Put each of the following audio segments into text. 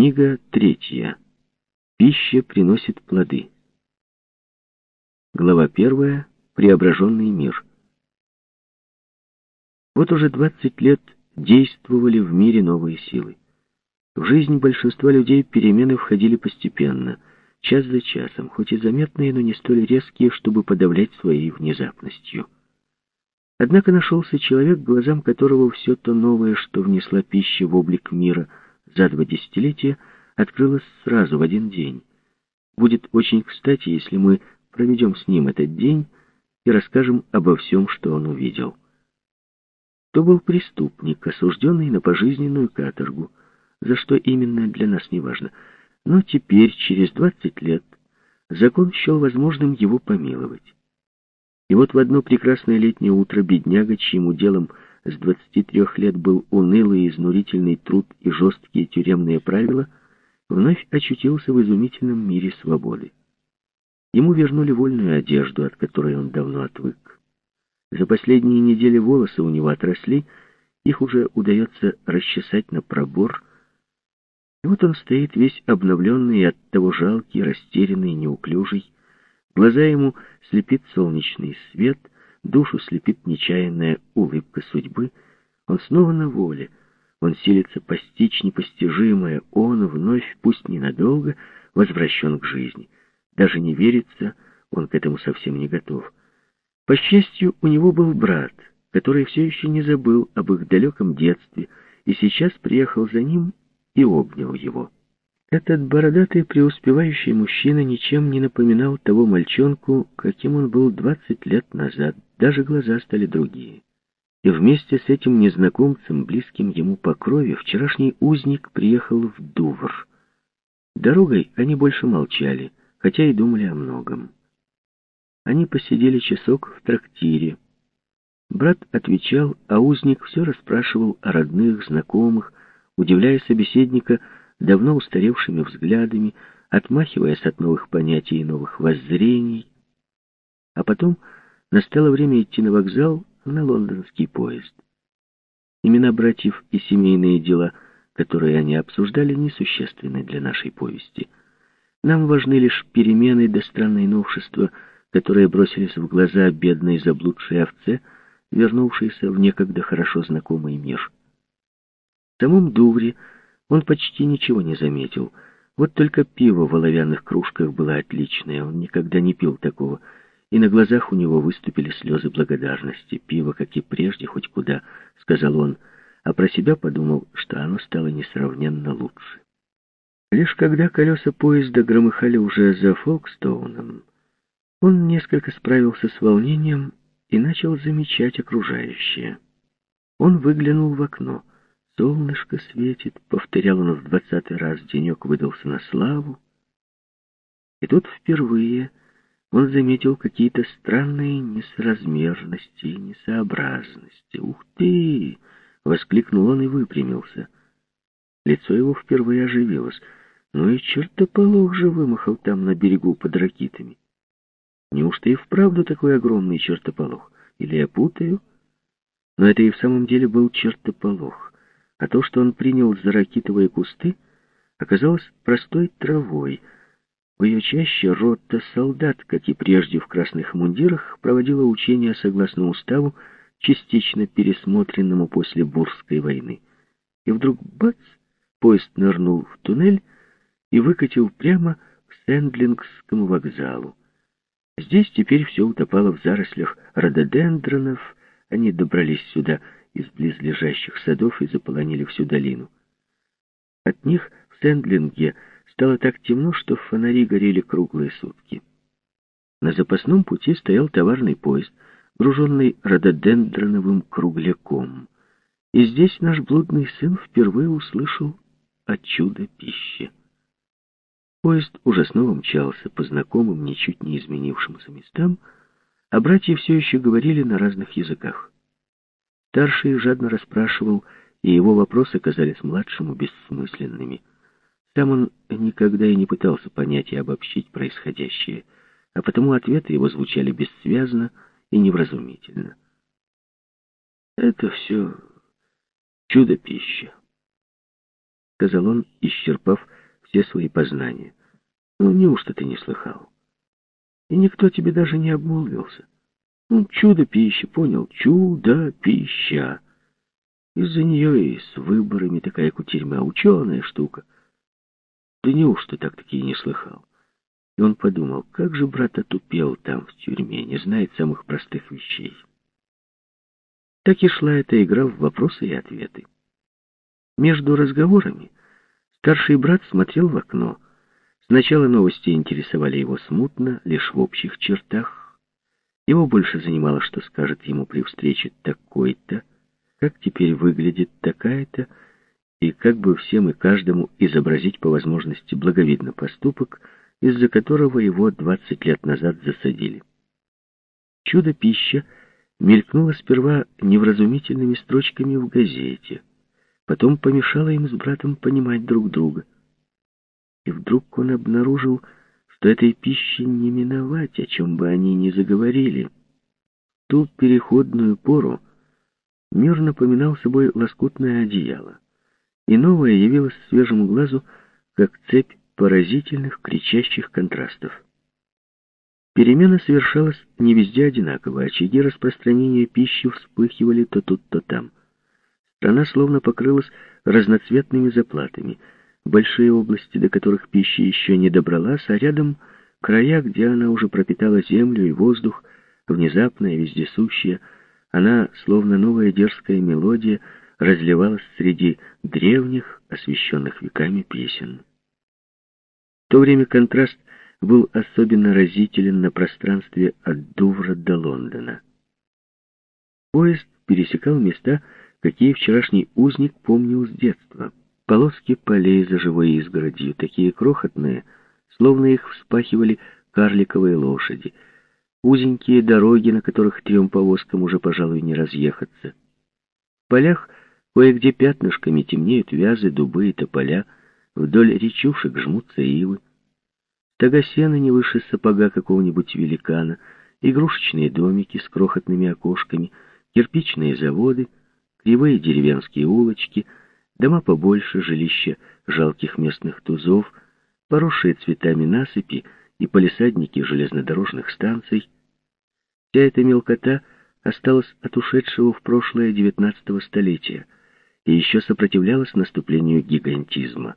Книга третья. Пища приносит плоды. Глава первая. Преображенный мир. Вот уже 20 лет действовали в мире новые силы. В жизнь большинства людей перемены входили постепенно, час за часом, хоть и заметные, но не столь резкие, чтобы подавлять своей внезапностью. Однако нашелся человек, глазам которого все то новое, что внесла пища в облик мира – за два десятилетия открылось сразу, в один день. Будет очень кстати, если мы проведем с ним этот день и расскажем обо всем, что он увидел. То был преступник, осужденный на пожизненную каторгу, за что именно для нас не важно. Но теперь, через двадцать лет, закон счел возможным его помиловать. И вот в одно прекрасное летнее утро бедняга, чьим уделом с 23 лет был унылый и изнурительный труд и жесткие тюремные правила, вновь очутился в изумительном мире свободы. Ему вернули вольную одежду, от которой он давно отвык. За последние недели волосы у него отросли, их уже удается расчесать на пробор. И вот он стоит весь обновленный и оттого жалкий, растерянный, неуклюжий. Глаза ему слепит солнечный свет — душу слепит нечаянная улыбка судьбы, он снова на воле, он силится постичь непостижимое, он вновь, пусть ненадолго, возвращен к жизни. Даже не верится, он к этому совсем не готов. По счастью, у него был брат, который все еще не забыл об их далеком детстве, и сейчас приехал за ним и обнял его. Этот бородатый преуспевающий мужчина ничем не напоминал того мальчонку, каким он был двадцать лет назад. Даже глаза стали другие. И вместе с этим незнакомцем, близким ему по крови, вчерашний узник приехал в Дувр. Дорогой они больше молчали, хотя и думали о многом. Они посидели часок в трактире. Брат отвечал, а узник все расспрашивал о родных, знакомых, удивляя собеседника, давно устаревшими взглядами, отмахиваясь от новых понятий и новых воззрений. А потом настало время идти на вокзал на лондонский поезд. Имена братьев и семейные дела, которые они обсуждали, несущественны для нашей повести. Нам важны лишь перемены да странные новшества, которые бросились в глаза бедной заблудшей овце, вернувшейся в некогда хорошо знакомый мир. В самом Дувре он почти ничего не заметил. Вот только пиво в оловянных кружках было отличное, он никогда не пил такого. И на глазах у него выступили слезы благодарности. Пиво, как и прежде, хоть куда, сказал он, а про себя подумал, что оно стало несравненно лучше. Лишь когда колеса поезда громыхали уже за Фолкстоуном, он несколько справился с волнением и начал замечать окружающее. Он выглянул в окно. Солнышко светит, повторял он в двадцатый раз, денек выдался на славу. И тут впервые он заметил какие-то странные несразмерности и несообразности. «Ух ты!» — воскликнул он и выпрямился. Лицо его впервые оживилось. Ну и чертополох же вымахал там на берегу под ракитами. Неужто и вправду такой огромный чертополох? Или я путаю? Но это и в самом деле был чертополох а то, что он принял за ракитовые кусты, оказалось простой травой. В ее чаще рота солдат, как и прежде в красных мундирах, проводила учения согласно уставу, частично пересмотренному после Бурской войны. И вдруг бац! Поезд нырнул в туннель и выкатил прямо к Сэндлингскому вокзалу. Здесь теперь все утопало в зарослях рододендронов, они добрались сюда из близлежащих садов и заполонили всю долину. От них в Сэндлинге стало так темно, что фонари горели круглые сутки. На запасном пути стоял товарный поезд, груженный рододендроновым кругляком. И здесь наш блудный сын впервые услышал о чудо-пище. Поезд уже снова мчался по знакомым, ничуть не изменившимся местам, а братья все еще говорили на разных языках. Старший жадно расспрашивал, и его вопросы казались младшему бессмысленными. Сам он никогда и не пытался понять и обобщить происходящее, а потому ответы его звучали бессвязно и невразумительно. Это все чудо-пища. сказал он, исчерпав все свои познания. «Ну, неужто ты не слыхал? И никто тебе даже не обмолвился. Ну, чудо-пища, понял? Чудо-пища. Из-за нее и с выборами такая кутерьма, ученая штука. Да неужто так-таки и не слыхал? И он подумал, как же брат отупел там, в тюрьме, не знает самых простых вещей. Так и шла эта игра в вопросы и ответы. Между разговорами старший брат смотрел в окно. Сначала новости интересовали его смутно, лишь в общих чертах. Его больше занимало, что скажет ему при встрече такой-то, как теперь выглядит такая-то, и как бы всем и каждому изобразить по возможности благовидный поступок, из-за которого его 20 лет назад засадили. Чудо-пища мелькнуло сперва невразумительными строчками в газете, потом помешало им с братом понимать друг друга. И вдруг он обнаружил, что этой пищи не миновать, о чем бы они ни заговорили. Ту переходную пору мир напоминал собой лоскутное одеяло, и новое явилось свежему глазу, как цепь поразительных кричащих контрастов. Перемена совершалась не везде одинаково, очаги распространения пищи вспыхивали то тут, то там. Страна словно покрылась разноцветными заплатами, большие области, до которых пища еще не добралась, а рядом края, где она уже пропитала землю и воздух, внезапная, вездесущая, она, словно новая дерзкая мелодия, разливалась среди древних, освещенных веками песен. В то время контраст был особенно разителен на пространстве от Дувра до Лондона. Поезд пересекал места, какие вчерашний узник помнил с детства. Полоски полей за живой изгородью, такие крохотные, словно их вспахивали карликовые лошади. Узенькие дороги, на которых трем повозкам уже, пожалуй, не разъехаться. В полях кое-где пятнышками темнеют вязы, дубы и тополя, вдоль речушек жмутся ивы. Сена не выше сапога какого-нибудь великана, игрушечные домики с крохотными окошками, кирпичные заводы, кривые деревенские улочки, дома побольше, жилища жалких местных тузов, поросшие цветами насыпи и полисадники железнодорожных станций. Вся эта мелкота осталась от ушедшего в прошлое девятнадцатого столетия и еще сопротивлялась наступлению гигантизма.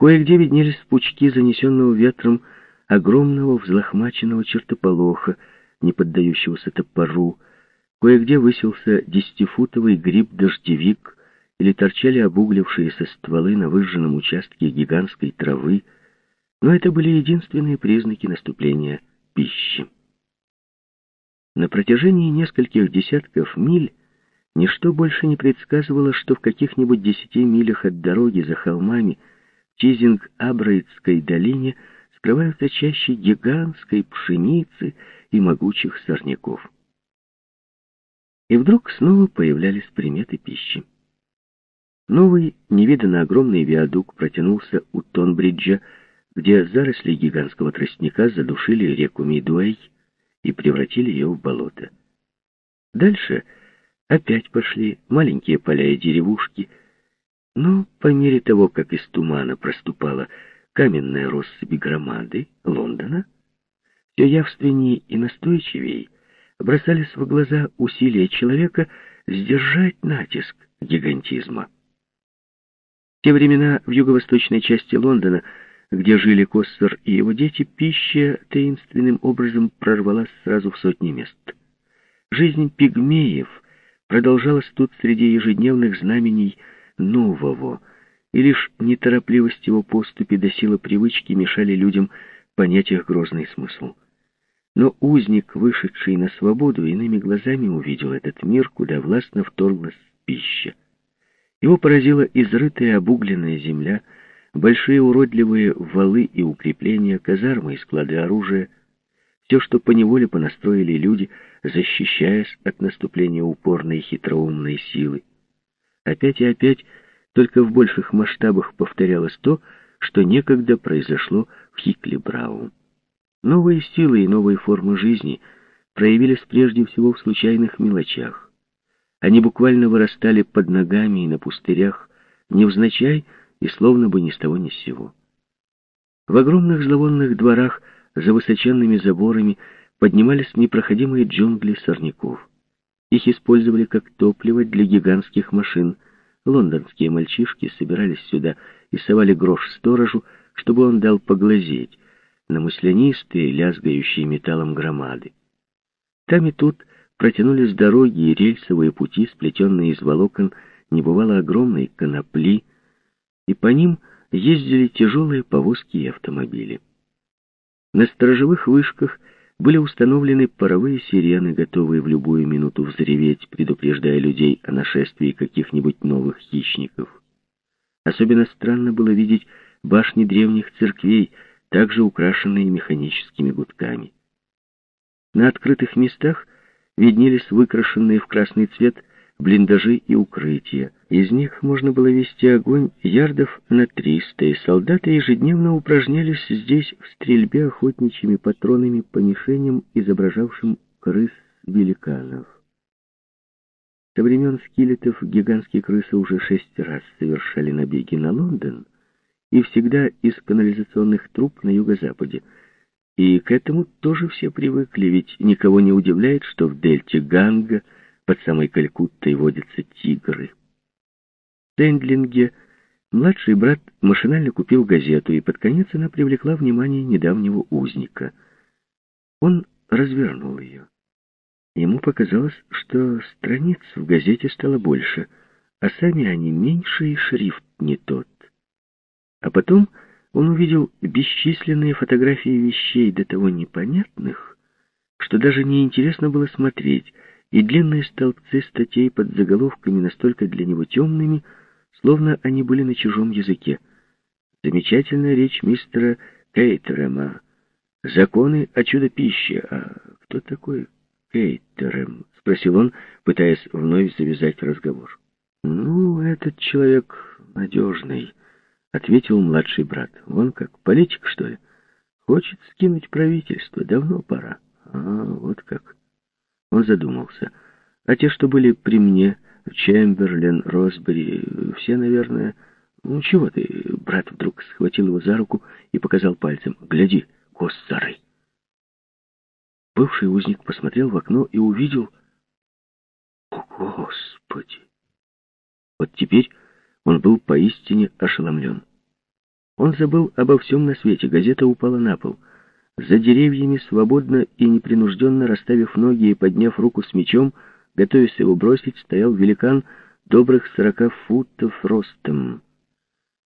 Кое-где виднелись пучки занесенного ветром огромного взлохмаченного чертополоха, не поддающегося топору. Кое-где высился десятифутовый гриб-дождевик или торчали обуглившиеся стволы на выжженном участке гигантской травы, но это были единственные признаки наступления пищи. На протяжении нескольких десятков миль ничто больше не предсказывало, что в каких-нибудь десяти милях от дороги за холмами Чизинг-Абраидской долине скрываются чаще гигантской пшеницы и могучих сорняков. И вдруг снова появлялись приметы пищи. Новый, невиданно огромный виадук протянулся у Тонбриджа, где заросли гигантского тростника задушили реку Мидуэй и превратили ее в болото. Дальше опять пошли маленькие поля и деревушки — но по мере того, как из тумана проступала каменная россыпь громады Лондона, все явственнее и настойчивее бросались в глаза усилия человека сдержать натиск гигантизма. Те времена в юго-восточной части Лондона, где жили Коссер и его дети, пища таинственным образом прорвалась сразу в сотни мест. Жизнь пигмеев продолжалась тут среди ежедневных знамений нового, и лишь неторопливость его поступи до силы привычки мешали людям понять их грозный смысл. Но узник, вышедший на свободу, иными глазами увидел этот мир, куда властно вторглась пища. Его поразила изрытая обугленная земля, большие уродливые валы и укрепления, казармы и склады оружия, все, что поневоле понастроили люди, защищаясь от наступления упорной хитроумной силы. Опять и опять, только в больших масштабах повторялось то, что некогда произошло в Хикли-Брау. Новые силы и новые формы жизни проявились прежде всего в случайных мелочах. Они буквально вырастали под ногами и на пустырях, невзначай и словно бы ни с того ни с сего. В огромных зловонных дворах за высоченными заборами поднимались непроходимые джунгли сорняков. Их использовали как топливо для гигантских машин. Лондонские мальчишки собирались сюда и совали грош сторожу, чтобы он дал поглазеть на маслянистые, лязгающие металлом громады. Там и тут протянулись дороги и рельсовые пути, сплетенные из волокон небывало огромной конопли, и по ним ездили тяжелые повозки и автомобили. На сторожевых вышках были установлены паровые сирены, готовые в любую минуту взреветь, предупреждая людей о нашествии каких-нибудь новых хищников. Особенно странно было видеть башни древних церквей, также украшенные механическими гудками. На открытых местах виднелись выкрашенные в красный цвет блиндажи и укрытия. Из них можно было вести огонь ярдов на 300, и солдаты ежедневно упражнялись здесь в стрельбе охотничьими патронами по мишеням, изображавшим крыс-великанов. Со времен скелетов гигантские крысы уже шесть раз совершали набеги на Лондон, и всегда из канализационных труб на юго-западе. И к этому тоже все привыкли, ведь никого не удивляет, что в дельте Ганга под самой Калькуттой водятся тигры. В Сэндлинге младший брат машинально купил газету, и под конец она привлекла внимание недавнего узника. Он развернул ее. Ему показалось, что страниц в газете стало больше, а сами они меньше и шрифт не тот. А потом он увидел бесчисленные фотографии вещей до того непонятных, что даже неинтересно было смотреть, и длинные столбцы статей под заголовками настолько для него темными, словно они были на чужом языке. Замечательная речь мистера Кейтерема. Законы о чудо-пище. А кто такой Кейтерем? Спросил он, пытаясь вновь завязать разговор. Ну, этот человек надежный ответил младший брат. Он как, политик, что ли? Хочет скинуть правительство. Давно пора. А, вот как. Он задумался. А те, что были при мне, Чемберлен, Росбери, все, наверное... Ну, чего ты? Брат вдруг схватил его за руку и показал пальцем. Гляди, коссары. Бывший узник посмотрел в окно и увидел... О, Господи! Вот теперь он был поистине ошеломлен. Он забыл обо всем на свете, газета упала на пол. За деревьями, свободно и непринужденно расставив ноги и подняв руку с мечом, готовясь его бросить, стоял великан добрых сорока футов ростом.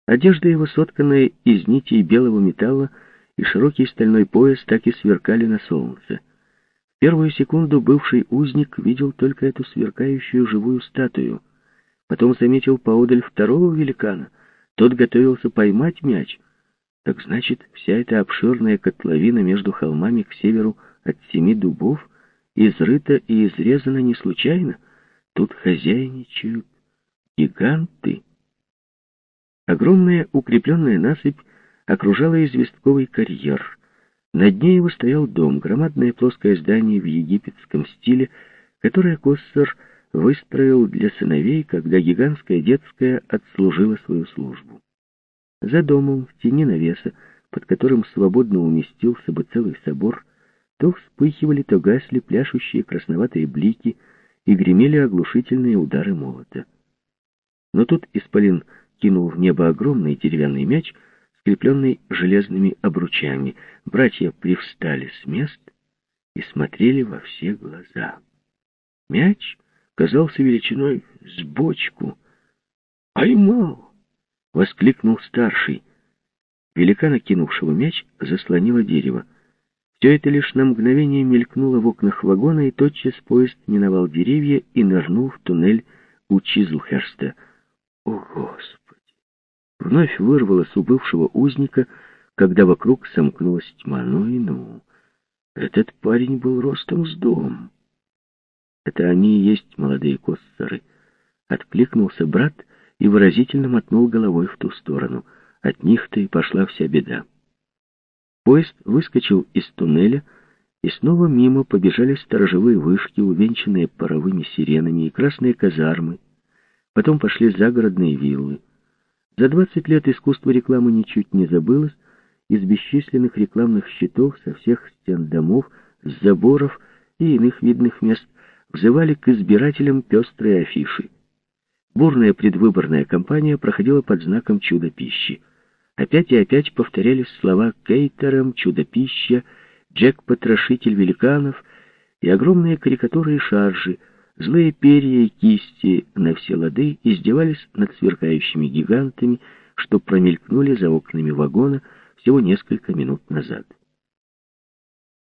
Одежда его, сотканная из нитей белого металла, и широкий стальной пояс так и сверкали на солнце. В первую секунду бывший узник видел только эту сверкающую живую статую — Потом заметил поодаль второго великана. Тот готовился поймать мяч. Так значит, вся эта обширная котловина между холмами к северу от семи дубов изрыта и изрезана не случайно. Тут хозяйничают гиганты. Огромная укрепленная насыпь окружала известковый карьер. На дне его стоял дом, громадное плоское здание в египетском стиле, которое Коссор выстроил для сыновей, когда гигантская детская отслужила свою службу. За домом, в тени навеса, под которым свободно уместился бы целый собор, то вспыхивали, то гасли пляшущие красноватые блики и гремели оглушительные удары молота. Но тут Исполин кинул в небо огромный деревянный мяч, скрепленный железными обручами. Братья привстали с мест и смотрели во все глаза. Мяч казался величиной с бочку. «Поймал!» — воскликнул старший. Великана, кинувшего мяч, заслонило дерево. Все это лишь на мгновение мелькнуло в окнах вагона, и тотчас поезд миновал деревья и нырнул в туннель у Чизлхерста. О, Господи! Вновь вырвалось у бывшего узника, когда вокруг сомкнулась тьма. Ну и ну! Этот парень был ростом с дом. Это они и есть молодые коссоры. Откликнулся брат и выразительно мотнул головой в ту сторону. От них-то и пошла вся беда. Поезд выскочил из туннеля, и снова мимо побежали сторожевые вышки, увенчанные паровыми сиренами и красные казармы. Потом пошли загородные виллы. За 20 лет искусство рекламы ничуть не забылось, из бесчисленных рекламных щитов со всех стен домов, с заборов и иных видных мест взывали к избирателям пестрые афиши. Бурная предвыборная кампания проходила под знаком чудо-пищи. Опять и опять повторялись слова Кейтером, чудо-пища, Джек-потрошитель великанов и огромные карикатуры и шаржи, злые перья и кисти на все лады издевались над сверкающими гигантами, что промелькнули за окнами вагона всего несколько минут назад.